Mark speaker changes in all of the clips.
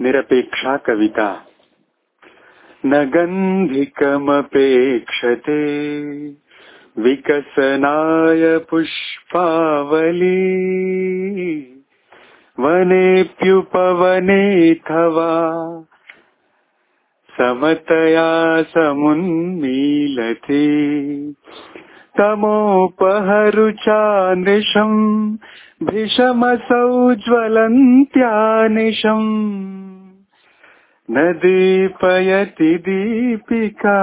Speaker 1: निरपेक्षा कविता। न गन्धिकमपेक्षते। विकसनाय पुष्पावली। वनेऽप्युपवनेऽथवा। समतया समुन्मीलते। तमोपहरुचानृशम् भीषमसौ ज्वलन्त्यानिशम् न दीपयति दीपिका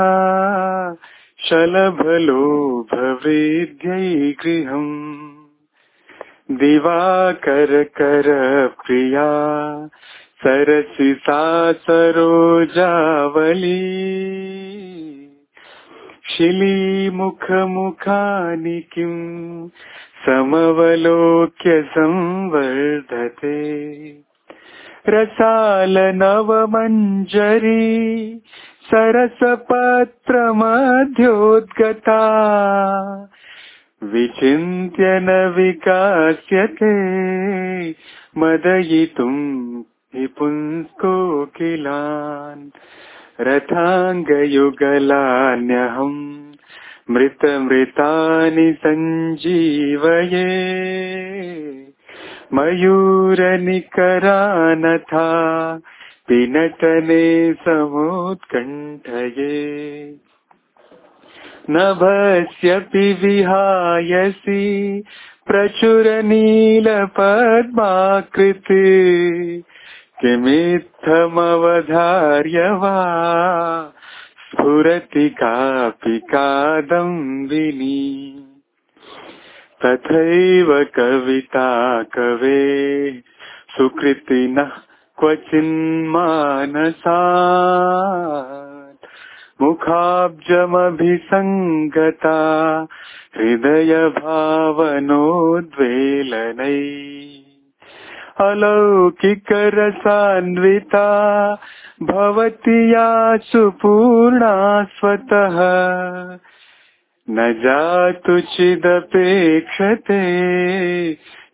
Speaker 1: शलभलो भवेद्यै गृहम् दिवाकरकर प्रिया सरसि सा सरोजावली शिलीमुखमुखानि किम् समवलोक्य संवर्धते रसालनवमञ्जरी सरसपत्रमध्योद्गता विचिन्त्य न विकास्यते मदयितुम् विपुंस्कोकिलान् रथाङ्गयुगलान्यहम् मृतमृतानि सञ्जीवये मयूरनिकरानथा पिनटने समुत्कण्ठये। नभस्यपि विहायसि प्रचुरनीलपद्माकृति। किमित्थमवधार्य वा स्फुरति कापि कादम्बिनी। तथैव कविता कवे सुकृतिनः क्वचिन्मानसा मुखाब्जमभिसङ्गता हृदयभावनोद्वेलनै। अलौकिकरसान्विता भवति या सुपूर्णा स्वतः न जातु चिदपेक्षते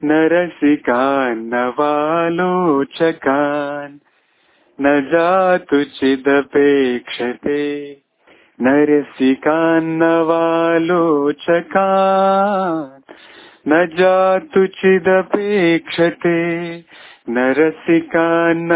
Speaker 1: न रसिकान्नवालोचकान् न जातु चिदपेक्षते न रसिकान्नवालोचकान् न जातु चिदपेक्षते न रसिकान्नवालोचकान्